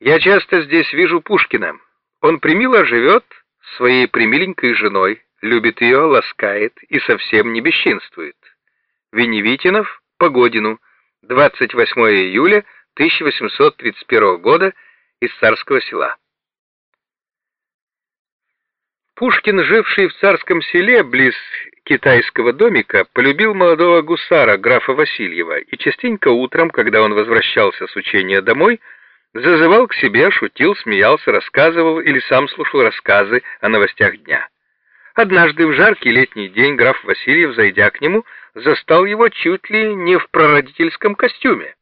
Я часто здесь вижу Пушкина. Он примило живет своей примиленькой женой, любит ее, ласкает и совсем не бесчинствует. Веневитинов, Погодину, 28 июля 1831 года из Царского села. Пушкин, живший в Царском селе близ китайского домика, полюбил молодого гусара, графа Васильева, и частенько утром, когда он возвращался с учения домой, зазывал к себе, шутил, смеялся, рассказывал или сам слушал рассказы о новостях дня. Однажды в жаркий летний день граф Васильев, зайдя к нему, застал его чуть ли не в прародительском костюме.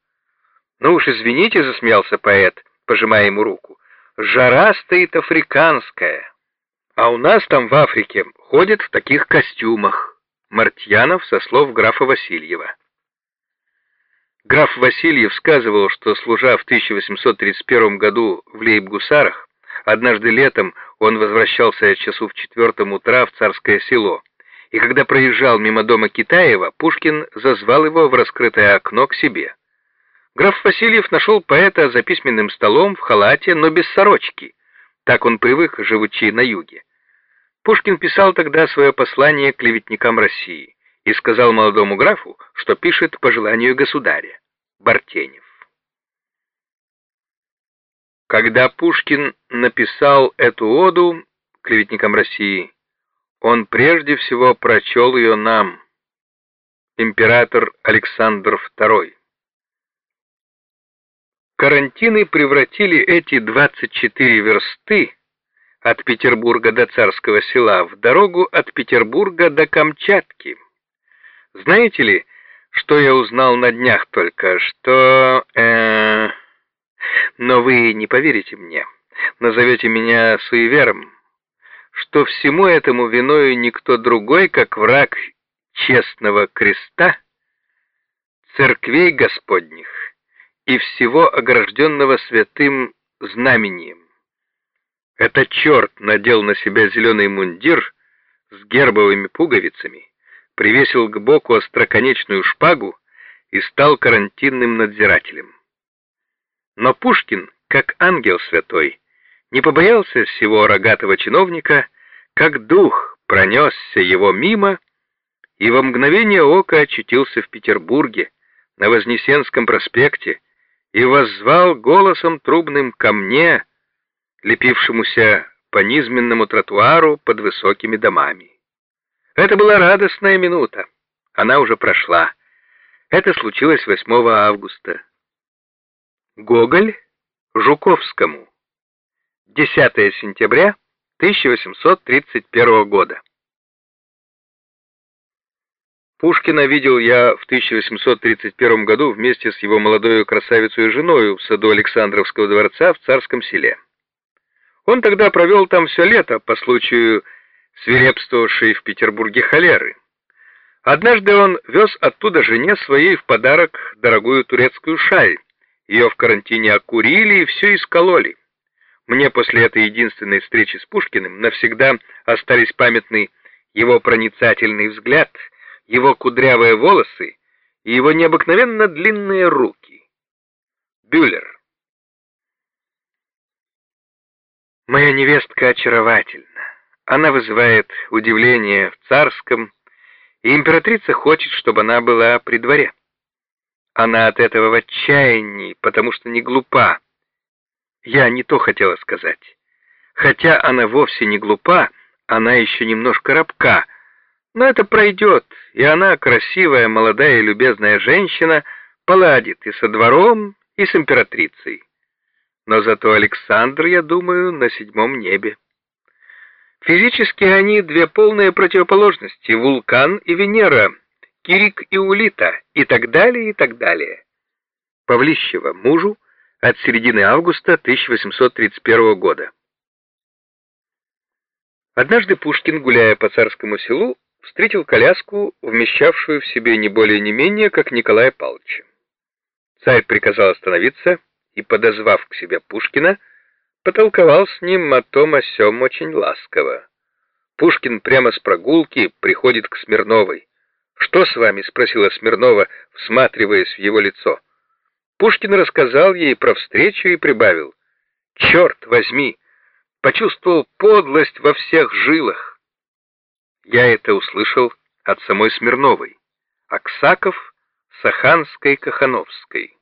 «Ну уж извините», — засмеялся поэт, пожимая ему руку, — «жара стоит африканская, а у нас там в Африке ходят в таких костюмах». Мартьянов со слов графа Васильева. Граф Васильев сказывал, что, служа в 1831 году в Лейб-Гусарах, однажды летом он возвращался часу в четвертом утра в Царское село, и когда проезжал мимо дома Китаева, Пушкин зазвал его в раскрытое окно к себе. Граф Васильев нашел поэта за письменным столом в халате, но без сорочки. Так он привык, живучи на юге. Пушкин писал тогда свое послание клеветникам России и сказал молодому графу, что пишет по желанию государя. Бартенев. Когда Пушкин написал эту оду клеветникам России, он прежде всего прочел ее нам, император Александр II. Карантины превратили эти 24 версты от Петербурга до Царского села в дорогу от Петербурга до Камчатки. Знаете ли, что я узнал на днях только, что... Э, но вы не поверите мне, назовете меня суевером, что всему этому виною никто другой, как враг честного креста, церквей Господних и всего огражденного святым знамением. Этот черт надел на себя зеленый мундир с гербовыми пуговицами, привесил к боку остроконечную шпагу и стал карантинным надзирателем. Но Пушкин, как ангел святой, не побоялся всего рогатого чиновника, как дух пронесся его мимо и во мгновение ока очутился в Петербурге, на Вознесенском проспекте, и воззвал голосом трубным ко мне, лепившемуся по низменному тротуару под высокими домами. Это была радостная минута. Она уже прошла. Это случилось 8 августа. Гоголь Жуковскому. 10 сентября 1831 года. Пушкина видел я в 1831 году вместе с его молодой красавицей и женой в саду Александровского дворца в Царском селе. Он тогда провел там все лето по случаю свирепствовавшей в Петербурге холеры. Однажды он вез оттуда жене своей в подарок дорогую турецкую шаль. Ее в карантине окурили и все искололи. Мне после этой единственной встречи с Пушкиным навсегда остались памятны его проницательный взгляд, его кудрявые волосы и его необыкновенно длинные руки. Бюллер. Моя невестка очаровательна. Она вызывает удивление в царском, и императрица хочет, чтобы она была при дворе. Она от этого в отчаянии, потому что не глупа. Я не то хотела сказать. Хотя она вовсе не глупа, она еще немножко рабка, но это пройдет, и она, красивая, молодая и любезная женщина, поладит и со двором, и с императрицей. Но зато Александр, я думаю, на седьмом небе. Физически они две полные противоположности, вулкан и Венера, Кирик и Улита, и так далее, и так далее. Павлищева мужу от середины августа 1831 года. Однажды Пушкин, гуляя по царскому селу, встретил коляску, вмещавшую в себе не более не менее, как Николая Павловича. Царь приказал остановиться и, подозвав к себе Пушкина, потолковал с ним о том о сём очень ласково. Пушкин прямо с прогулки приходит к Смирновой. «Что с вами?» — спросила Смирнова, всматриваясь в его лицо. Пушкин рассказал ей про встречу и прибавил. черт возьми, почувствовал подлость во всех жилах. Я это услышал от самой Смирновой, Аксаков, Саханской, Кахановской.